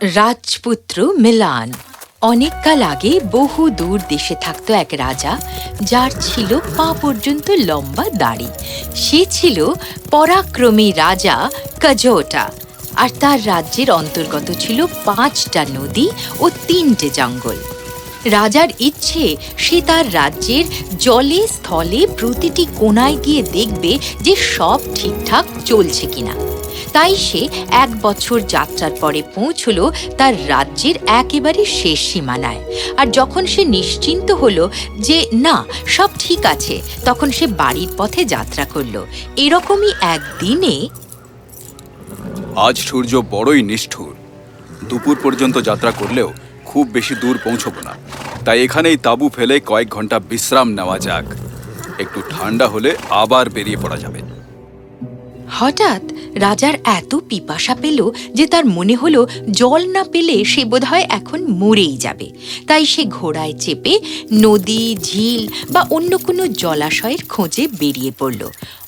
রাজপুত্র মিলান। অনেককাল আগে বহু দূর দেশে থাকতো এক রাজা, যার ছিল পা পর্যন্ত লম্বা দাড়ি। সে ছিল পরাক্রমী রাজা কাজোটা, আর তার রাজ্যের অন্তর্গত ছিল পাঁচটা নদী ও তিনটে জঙ্গল। রাজার ইচ্ছে, সে তার রাজ্যের জলে স্থলে প্রতিটি কোনায় গিয়ে দেখবে যে সব ঠিকঠাক চলছে কিনা। তাই সে এক বছর যাত্রার পরে পৌঁছলো তার রাজ্যের একেবারে শেষ সীমানায়। আর যখন সে নিশ্চিন্ত হলো যে না সব ঠিক আছে তখন সে বাড়ির পথে যাত্রা করল। এরকমই একদিনে আজ সূর্য বড়ই নিষ্ঠুর। দুপুর পর্যন্ত যাত্রা করলেও খুব বেশি দূর পৌঁছবো না। তাই এখানেই তাঁবু ফেলে কয়েক ঘণ্টা বিশ্রাম নেওয়া যাক। একটু ঠান্ডা হলে আবার বেরিয়ে পড়া যাবে। হঠাৎ রাজার এত পিপাসা পেল যে তার মনে হলো জল না পেলে সে বোধহয় এখন মরেই যাবে। তাই সে ঘোড়ায় চেপে নদী, ঝিল বা অন্য কোনো জলাশয়ের খোঁজে বেরিয়ে পড়ল।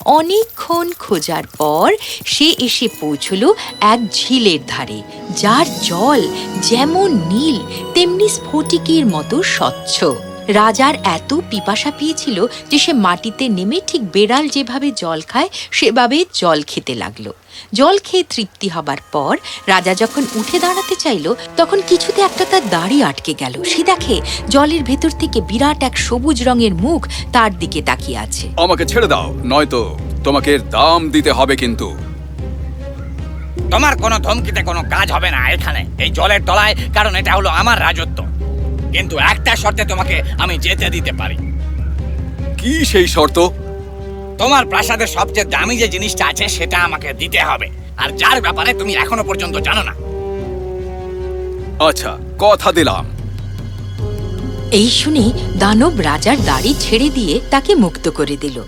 অনেকক্ষণ খোঁজার পর সে এসে পৌঁছল এক ঝিলের ধারে, যার জল যেমন নীল, তেমনি স্ফটিকের মতো স্বচ্ছ। রাজার এত পিপাসা পেয়েছিল যে সে মাটিতে নেমে ঠিক বেড়াল যেভাবে জল খায় সেভাবে জল খেতে লাগল। জল খেয়ে তৃপ্তি হবার পর রাজা যখন উঠে দাঁড়াতে চাইল তখন কিছুতে একটা তার দাড়ি আটকে গেল। সে দেখে জলের ভেতর থেকে বিরাট এক সবুজ রঙের মুখ তার দিকে তাকিয়ে আছে। আমাকে ছেড়ে দাও নয়তো তোমাকে দাম দিতে হবে কিন্তু। তোমার কোনো ধমকিতে কোনো কাজ হবে না এখানে এই জলের তলায় কারণ এটা হলো আমার রাজত্ব। কিন্তু একটা শর্তে তোমাকে আমি যেতে দিতে পারি। কি সেই শর্ত? তোমার প্রাসাদের সবচেয়ে দামি যে জিনিসটা আছে সেটা আমাকে দিতে হবে। আর যার ব্যাপারে তুমি এখনও পর্যন্ত জানো না। আচ্ছা কথা দিলাম। এই শুনে দানব রাজার দাড়ি ছেড়ে দিয়ে তাকে মুক্ত করে দিল।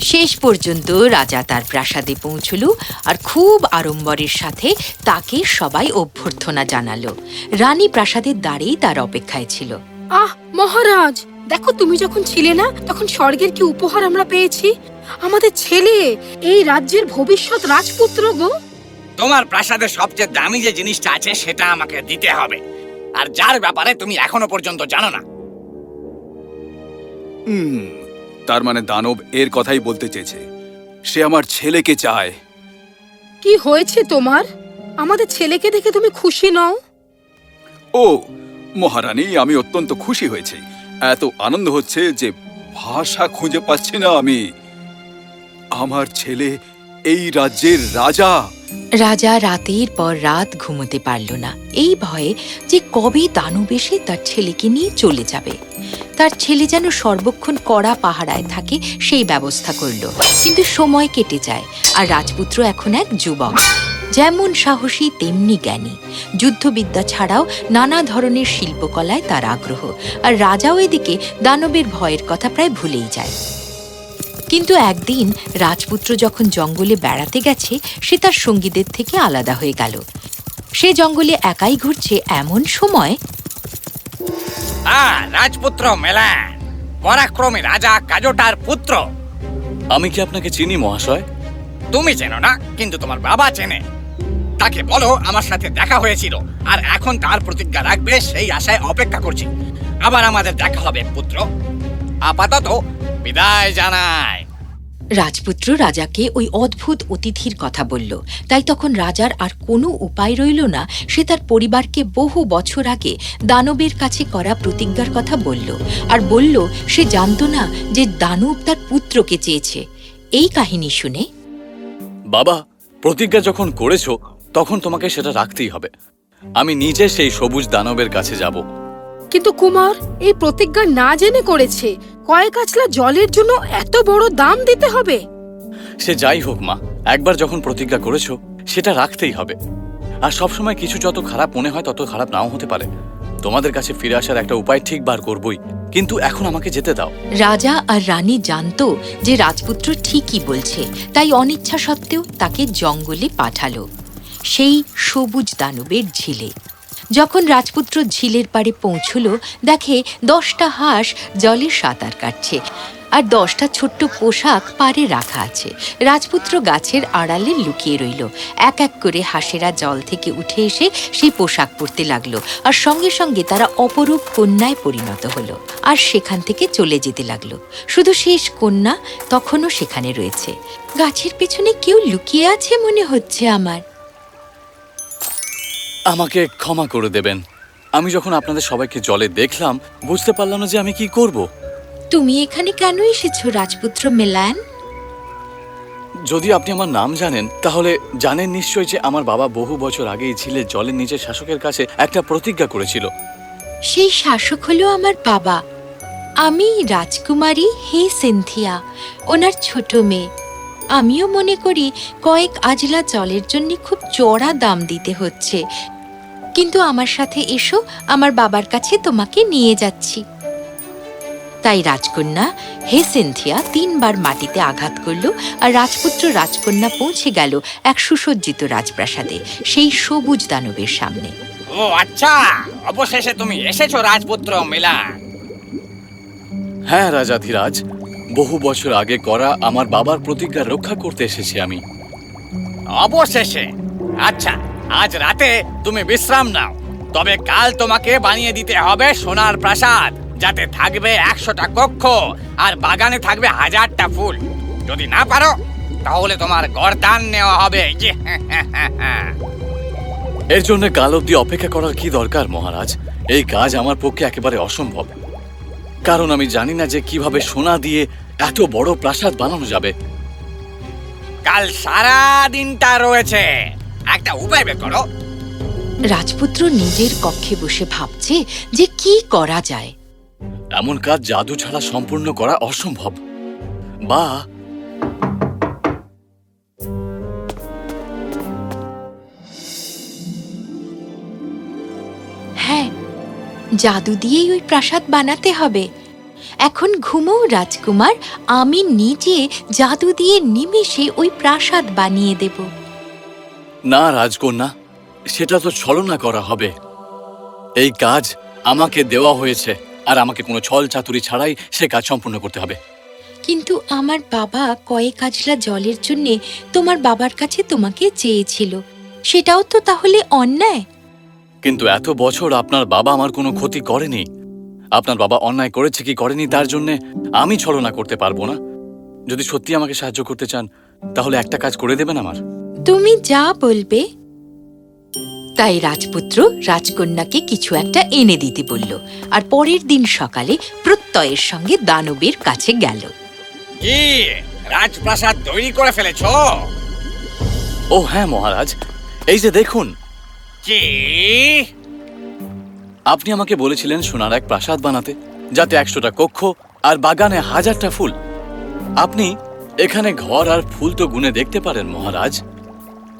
শেষ পর্যন্ত রাজা তার প্রাসাদে পৌঁছল আর খুব আড়ম্বরের সাথে তাকে সবাই অভ্যর্থনা জানালো। রানী প্রাসাদের দ্বারেই তার অপেক্ষায় ছিল। আহ মহারাজ দেখো তুমি যখন ছিলে না তখন স্বর্গের কি উপহার আমরা পেয়েছি? আমাদের ছেলে এই রাজ্যের ভবিষ্যৎ রাজপুত্র গো। তোমার প্রাসাদে সবচেয়ে দামি যে জিনিসটা আছে সেটা আমাকে দিতে হবে। আর যার ব্যাপারে তুমি এখনও পর্যন্ত জানো না। হুম। তার মানে দানব এর কথাই বলতে চেয়েছে। সে আমার ছেলেকে চায়। কি হয়েছে তোমার? আমাদের ছেলেকে দেখে তুমি খুশি নও? ও মহারানী আমি অত্যন্ত খুশি হয়েছি। এত আনন্দ হচ্ছে যে ভাষা খুঁজে পাচ্ছি না আমি। আমার ছেলে এই রাজ্যের রাজা। রাজা রাতের পর রাত ঘুমোতে পারল না। এই ভয়ে যে কবে দানব এসে তার ছেলেকে নিয়ে চলে যাবে। তার ছেলে যেন সর্বক্ষণ কড়া পাহারায় থাকে, সেই ব্যবস্থা করল। কিন্তু সময় কেটে যায়, আর রাজপুত্র এখন এক যুবক। যেমন সাহসী, তেমনি জ্ঞানী। যুদ্ধবিদ্যা ছাড়াও নানা ধরনের শিল্পকলায় তার আগ্রহ। আর রাজাও এদিকে দানবের ভয়ের কথা প্রায় ভুলেই যায়। কিন্তু একদিন রাজপুত্র যখন জঙ্গলে বেড়াতে গেছে সে তার সঙ্গীদের থেকে আলাদা হয়ে গেল। সে জঙ্গলে একাই ঘুরছে এমন সময়। আহ রাজপুত্র মেলান পরাক্রমী রাজা কাজোটার পুত্র। আমি কি আপনাকে চিনি মহাশয়? তুমি চেনো না কিন্তু তোমার বাবা চেনে। তাকে বলো আমার সাথে দেখা হয়েছিল আর এখন তার প্রতিজ্ঞা রাখবে সেই আশায় অপেক্ষা করছি। আবার আমাদের দেখা হবে পুত্র। আপাতত বিদায় জানাই। রাজপুত্র রাজাকে ওই অদ্ভুত অতিথির কথা বলল। তাই তখন রাজার আর কোনো উপায় রইল না সে তার পরিবারকে বহু বছর আগে দানবের কাছে করা প্রতিজ্ঞার কথা বলল। আর বলল সে জানত না যে দানব তার পুত্রকে চেয়েছে। এই কাহিনী শুনে বাবা প্রতিজ্ঞা যখন করেছ তখন তোমাকে সেটা রাখতেই হবে। আমি নিজে সেই সবুজ দানবের কাছে যাব। কিন্তু কুমার এই প্রতিজ্ঞা না জেনে করেছে। কয়েক আছলা জলের জন্য এত বড় দাম দিতে হবে? সে যাই হোক মা। একবার যখন প্রতিজ্ঞা করেছ সেটা রাখতেই হবে। আর সবসময় কিছু যত খারাপ মনে হয় তত খারাপ নাও হতে পারে। তোমাদের কাছে ফিরে আসার একটা উপায় ঠিক বার করবই। কিন্তু এখন আমাকে যেতে দাও। রাজা আর রানী জানত যে রাজপুত্র ঠিকই বলছে তাই অনিচ্ছা সত্ত্বেও তাকে জঙ্গলে পাঠালো। সেই সবুজ দানবের ঝিলে। যখন রাজপুত্র ঝিলের পাড়ে পৌঁছল, দেখে দশটা হাঁস জলে সাঁতার কাটছে আর দশটা ছোট্ট পোশাক পারে রাখা আছে। রাজপুত্র গাছের আড়ালে লুকিয়ে রইল। এক এক করে হাঁসেরা জল থেকে উঠে এসে সেই পোশাক পরতে লাগল আর সঙ্গে সঙ্গে তারা অপরূপ কন্যায় পরিণত হলো আর সেখান থেকে চলে যেতে লাগল। শুধু শেষ কন্যা তখনও সেখানে রয়েছে। গাছের পেছনে কেউ লুকিয়ে আছে মনে হচ্ছে আমার। আমাকে ক্ষমা করে দেবেন। আমি যখন আপনাদের সবাইকে জলে দেখলাম বুঝতে পারলাম না যে আমি কি করব। তুমি এখানে কেন এসেছ রাজপুত্র মেলান? যদি আপনি আমার নাম জানেন তাহলে জানেন নিশ্চয় যে আমার বাবা বহু বছর আগেই ঝিলের জলের নিচে শাসকের কাছে একটা প্রতিজ্ঞা করেছিল। সেই শাসক হলো আমার বাবা। আমি রাজকুমারী হে সিনথিয়া ওনার ছোট মেয়ে। আমিও মনে করি কয়েক আজলা জলের জন্য খুব চড়া দাম দিতে হচ্ছে। কিন্তু আমার সাথে এসো আমার বাবার কাছে তোমাকে নিয়ে যাচ্ছি। তাই রাজকন্যা হে সিনথিয়া তিনবার মাটিতে আঘাত করল আর রাজপুত্র রাজকন্যা পৌঁছে গেল এক সুসজ্জিত রাজপ্রাসাদে সেই সবুজ দানবের সামনে। ও আচ্ছা! অবশেষে তুমি এসেছ রাজপুত্র মিলান হ্যাঁ রাজাধিরাজ। বহু বছর আগে করা আমার বাবার প্রতিজ্ঞা রক্ষা করতে এসেছি আমি। অবশেষে! আচ্ছা আজ রাতে তুমি বিশ্রাম নাও। তবে কাল তোমাকে বানিয়ে দিতে হবে সোনার প্রাসাদ যাতে থাকবে একশোটা কক্ষ আর বাগানে থাকবে হাজারটা ফুল। যদি না পারো তাহলে তোমার গরদান নেওয়া হবে। এর জন্য কাল অব্দি অপেক্ষা করার কি দরকার মহারাজ? এই কাজ আমার পক্ষে একেবারে অসম্ভব। কারণ আমি জানি না যে কীভাবে সোনা দিয়ে এত বড় প্রাসাদ বানানো যাবে। কাল সারা দিনটা রয়েছে। একটা উপায় বের করো। রাজপুত্র নিজের কক্ষে বসে ভাবছে যে কি করা যায়। এমন কাজ জাদু ছাড়া সম্পূর্ণ করা অসম্ভব। বা হ্যাঁ জাদু দিয়েই ওই প্রাসাদ বানাতে হবে। এখন ঘুমো রাজকুমার আমি নিজে জাদু দিয়ে নিমেষে ওই প্রাসাদ বানিয়ে দেব। না রাজকন্যা সেটা তো ছলনা করা হবে। এই কাজ আমাকে দেওয়া হয়েছে আর আমাকে কোনো ছল চাতুরি ছাড়াই সে কাজ সম্পূর্ণ করতে হবে। কিন্তু আমার বাবা কয়েক আজলা জলের জন্যে তোমার বাবার কাছে তোমাকে চেয়েছিল। সেটাও তো তাহলে অন্যায়? কিন্তু এত বছর আপনার বাবা আমার কোনো ক্ষতি করেনি। আপনার বাবা অন্যায় করেছে কি করেনি তার জন্য আমি ছলনা করতে পারব না। যদি সত্যি আমাকে সাহায্য করতে চান তাহলে একটা কাজ করে দেবেন আমার। তুমি যা বলবে তাই রাজপুত্র রাজকন্যাকে কিছু একটা এনে দিতে বলল আর পরের দিন সকালে প্রত্যয়ের সঙ্গে দানবের কাছে গেল। কি? রাজপ্রাসাদ তৈরি করে ফেলেছো? ও হ্যাঁ মহারাজ। এই যে দেখুন। কি? আপনি আমাকে বলেছিলেন সোনার এক প্রাসাদ বানাতে যাতে একশোটা কক্ষ আর বাগানে হাজারটা ফুল। আপনি এখানে ঘর আর ফুল তো গুনে দেখতে পারেন মহারাজ।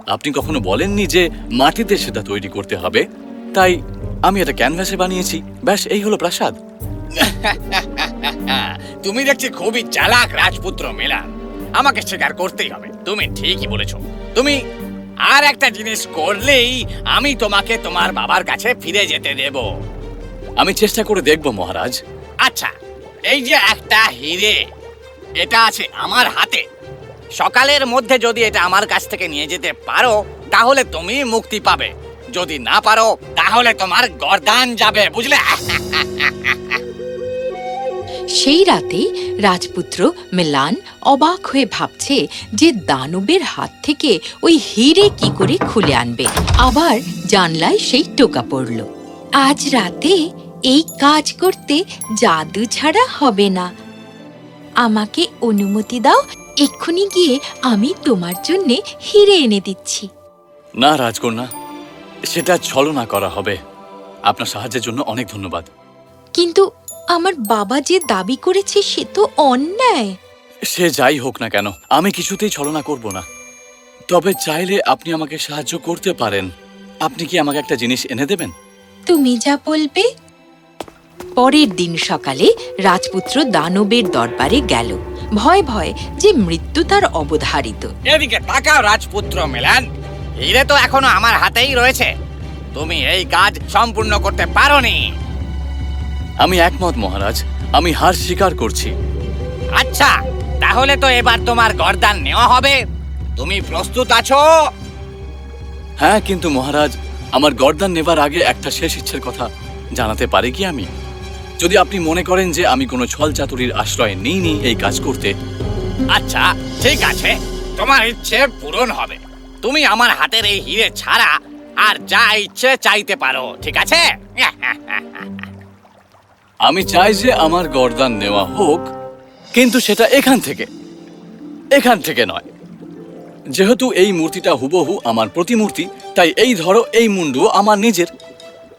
আপনি কখনো বলেননি যে মাটিতে সেটা তৈরি করতে হবে? তাই আমি এটা ক্যানভাসে বানিয়েছি। ব্যাস এই হলো প্রাসাদ। তুমি দেখছি খুবই চালাক রাজপুত্র মেলা। আমাকে স্বীকার করতেই হবে। তুমি ঠিকই বলেছ। তুমি আর একটা জিনিস করলেই আমি তোমাকে তোমার বাবার কাছে ফিরে যেতে দেব। আমি চেষ্টা করে দেখব মহারাজ। আচ্ছা এই যে একটা হিরে এটা আছে আমার হাতে। সকালের মধ্যে যদি এটা আমার কাছ থেকে নিয়ে যেতে পারো, তাহলে তুমি মুক্তি পাবে। যদি না পারো, তাহলে তোমার গরদান যাবে, বুঝলে? সেই রাতে রাজপুত্র মেলান অবাক হয়ে ভাবছে যে দানবের হাত থেকে ওই হিরে কি করে খুলে আনবে। আবার জানলায় সেই টোকা পড়ল। আজ রাতে এই কাজ করতে জাদু ছাড়া হবে না। আমাকে অনুমতি দাও এক্ষুনি গিয়ে আমি তোমার জন্যে হিরে এনে দিচ্ছি। না রাজকন্যা সেটা ছলনা করা হবে। আপনার সাহায্যের জন্য অনেক ধন্যবাদ। কিন্তু আমার বাবা যে দাবি করেছে সে তো অন্যায়। সে যাই হোক না কেন আমি কিছুতেই ছলনা করব না। তবে চাইলে আপনি আমাকে সাহায্য করতে পারেন। আপনি কি আমাকে একটা জিনিস এনে দেবেন? তুমি যা বলবে। পরের দিন সকালে রাজপুত্র দানবের দরবারে গেল। ভয় ভয় যে মৃত্যু তার অবধারিত। এদিকে তাকাও রাজপুত্র মেলান। হিরে তো এখনও আমার হাতেই রয়েছে। তুমি এই কাজ সম্পূর্ণ করতে পারোনি। আমি একমত মহারাজ। আমি হার স্বীকার করছি। আচ্ছা তাহলে তো এবার তোমার গর্দান নেওয়া হবে। তুমি প্রস্তুত আছো? হ্যাঁ কিন্তু মহারাজ আমার গর্দান নেবার আগে একটা শেষ ইচ্ছের কথা জানাতে পারি কি আমি? যদি আপনি মনে করেন যে আমি কোনো ছল চাতুরির আশ্রয় নিইনি এই কাজ করতে আচ্ছা ঠিক আছে। তোমার ইচ্ছে পূরণ হবে। তুমি আমার হাতের এই হিরে ছাড়া আর যা ইচ্ছে চাইতে পারো ঠিক আছে? আমি চাই যে আমার গরদান নেওয়া হোক কিন্তু সেটা এখান থেকে এখান থেকে নয়। যেহেতু এই মূর্তিটা হুবহু আমার প্রতিমূর্তি তাই এই ধরো এই মুন্ডুও আমার নিজের।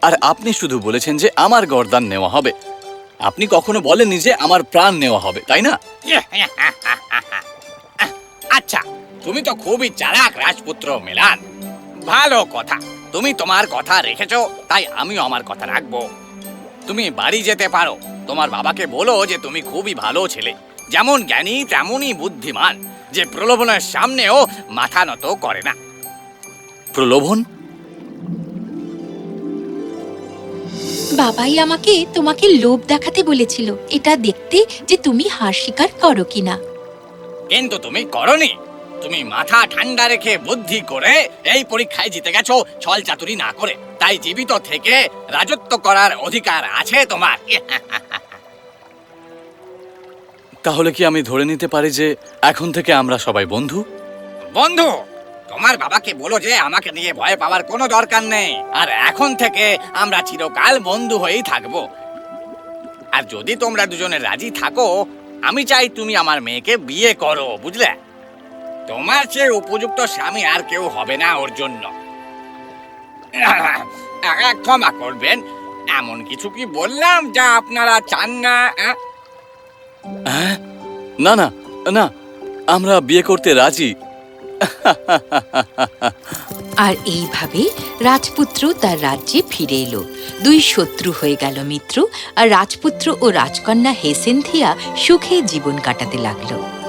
আর আপনি শুধু বলেছেন যে আমার গরদান নেওয়া হবে। আপনি কখনো বলেননি যে আমার প্রাণ নেওয়া হবে তাই না? আচ্ছা। তুমি তো খুবই চালাক রাজপুত্র মিলান। ভালো কথা। তুমি তোমার কথা রেখেছো তাই আমিও আমার কথা রাখব। তুমি বাড়ি যেতে পারো। তোমার বাবাকে বলো যে তুমি খুবই ভালো ছেলে। যেমন জ্ঞানী তেমনই বুদ্ধিমান। যে প্রলোভনের সামনেও মাথা নত করে না। প্রলোভন? বাবাই আমাকে তোমাকে লোভ দেখাতে বলেছিল। এটা দেখতে যে তুমি হার স্বীকার করো কিনা। কিন্তু তুমি করনি। তুমি মাথা ঠান্ডা রেখে বুদ্ধি করে এই পরীক্ষায় জিতে গেছো ছল চাতুরি না করে। তাই জীবিত থেকে রাজত্ব করার অধিকার আছে তোমার। তাহলে কি আমি ধরে নিতে পারি যে এখন থেকে আমরা সবাই বন্ধু? বন্ধু! তোমার বাবাকে বলো যে আমাকে নিয়ে ভয় পাওয়ার কোনো দরকার নেই। আর এখন থেকে আমরা চিরকাল বন্ধু হয়েই থাকব। আর যদি তোমরা দুজনে রাজি থাকো, আমি চাই তুমি আমার মেয়েকে বিয়ে করো, বুঝলে? তোমার চেয়ে উপযুক্ত স্বামী আর কেউ হবে না ওর জন্য। ক্ষমা করবেন, এমন কিছু কি বললাম যা আপনারা চান না? হ্যাঁ? না না না, আমরা বিয়ে করতে রাজি। আর এইভাবে রাজপুত্র তার রাজ্যে ফিরে এলো। দুই শত্রু হয়ে গেল মিত্র, আর রাজপুত্র ও রাজকন্যা হেসেন্থিয়া সুখে জীবন কাটাতে লাগল।